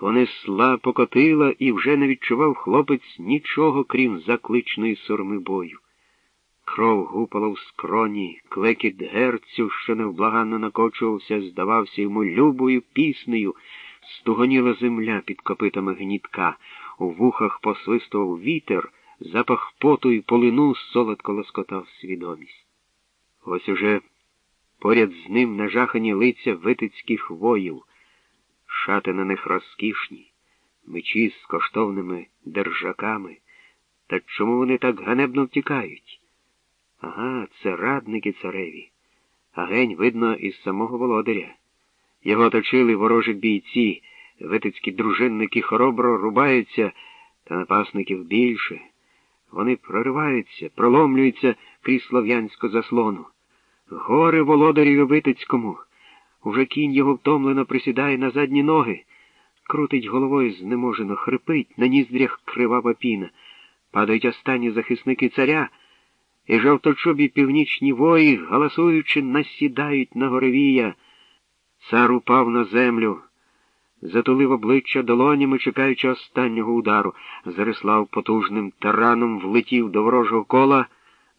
Понесла, покотила і вже не відчував хлопець нічого, крім закличної сурми бою. Кров гупала в скроні, клекіт герцю, що невблаганно накочувався, здавався йому любою піснею, стугоніла земля під копитами гнітка, у вухах посвистував вітер, запах поту і полину солодко лоскотав свідомість. Ось уже поряд з ним нажахані лиця витицьких воїв, шати на них розкішні, мечі з коштовними держаками. Та чому вони так ганебно втікають? Ага, це радники цареві. А гень, видно, із самого володаря. Його оточили ворожі бійці, витицькі дружинники хоробро рубаються, та напасників більше. Вони прориваються, проломлюються крізь слов'янську заслону. Горе володарю Витицькому. Уже кінь його втомлено присідає на задні ноги, крутить головою знеможено, хрипить, на ніздрях кривава піна. Падають останні захисники царя, і жовточубі північні вої, галасуючи, насідають на горевія. Цар упав на землю, затулив обличчя долонями, чекаючи останнього удару. Зарислав потужним тараном, влетів до ворожого кола,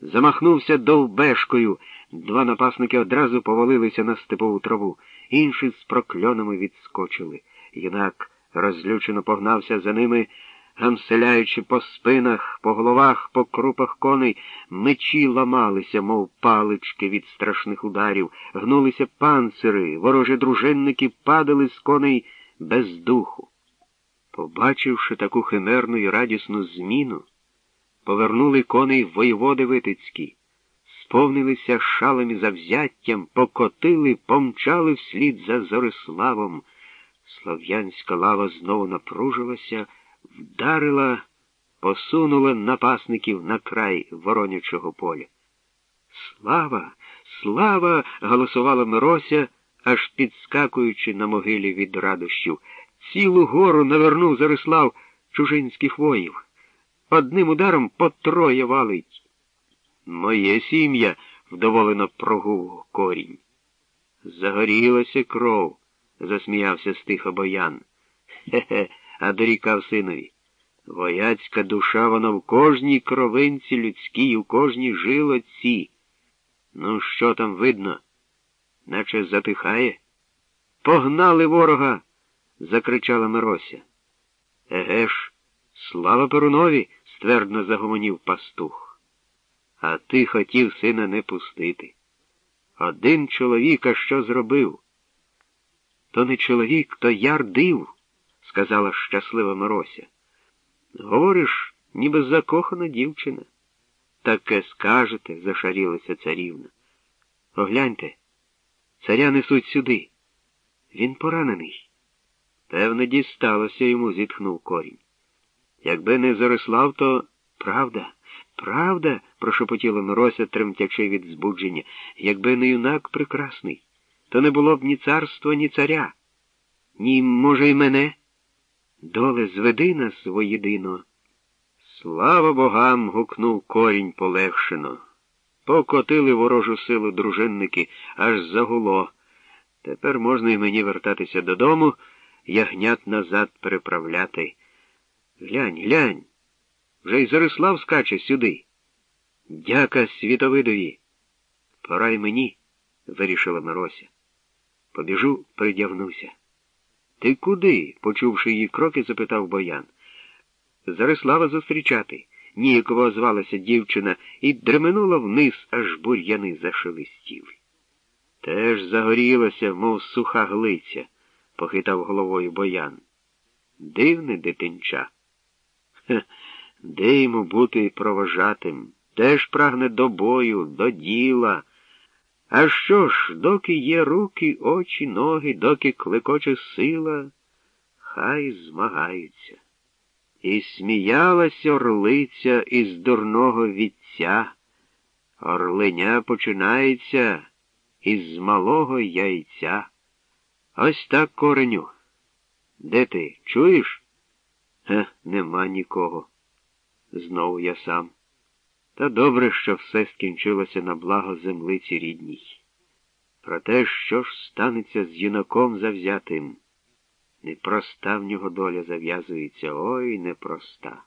замахнувся довбешкою. Два напасники одразу повалилися на степову траву, інші з прокльонами відскочили. Юнак розлючено погнався за ними, гамселяючи по спинах, по головах, по крупах коней, мечі ламалися, мов палички від страшних ударів, гнулися панцири, ворожі дружинники падали з коней без духу. Побачивши таку химерну і радісну зміну, повернули коней воєводи Витицькі сповнилися шалим і завзяттям, покотили, помчали вслід за Зориславом. Слов'янська лава знову напружилася, вдарила, посунула напасників на край воронячого поля. Слава, слава! голосувала Мирося, аж підскакуючи на могилі від радощів. Цілу гору навернув Зарислав чужинських воїв. Одним ударом по троє валить. Моє сім'я, вдоволено прогув корінь. Загорілася кров, засміявся стиха боян. Хе-хе, а дорікав синові. Вояцька душа вона в кожній кровинці людській, у кожній жилоці. Ну, що там видно? Наче затихає. Погнали ворога. закричала Мирося. Еге ж, слава Перунові, ствердно загомонів пастух. А ти хотів сина не пустити. Один чоловік, а що зробив? То не чоловік, то ярдив, сказала щаслива Морося. Говориш, ніби закохана дівчина. Таке скажете, зашарілася царівна. Огляньте, царя несуть сюди. Він поранений. Певне, дісталося йому, зітхнув корінь. Якби не Зарислав, то правда. Правда, прошепотіла Мирося, тремтячи від збудження, якби не юнак прекрасний, то не було б ні царства, ні царя, ні, може, й мене. Доле зведи нас воєдино. Слава богам. гукнув корінь полегшено. Покотили ворожу силу дружинники, аж загуло. Тепер можна і мені вертатися додому, ягнят назад переправляти. Глянь, глянь. Вже й Зарислав скаче сюди. Дяка світовидові. Пора й мені, вирішила Мирося. Побіжу, придягнуся. Ти куди? почувши її кроки, запитав боян. Зарислава зустрічати. Ніяково озвалася дівчина і дременула вниз, аж бур'яни зашелестіли. Теж загорілася, мов суха глиця, похитав головою боян. Дивне дитинча. Де йому бути провожатим? Теж прагне до бою, до діла. А що ж, доки є руки, очі, ноги, доки клекоче сила, хай змагаються. І сміялась орлиця із дурного вітця. Орленя починається із малого яйця. Ось так кореню. Де ти? Чуєш? Ге, нема нікого. Знову я сам. Та добре, що все скінчилося на благо землиці рідній. Про те, що ж станеться з юнаком завзятим. Непроста в нього доля зав'язується, ой непроста.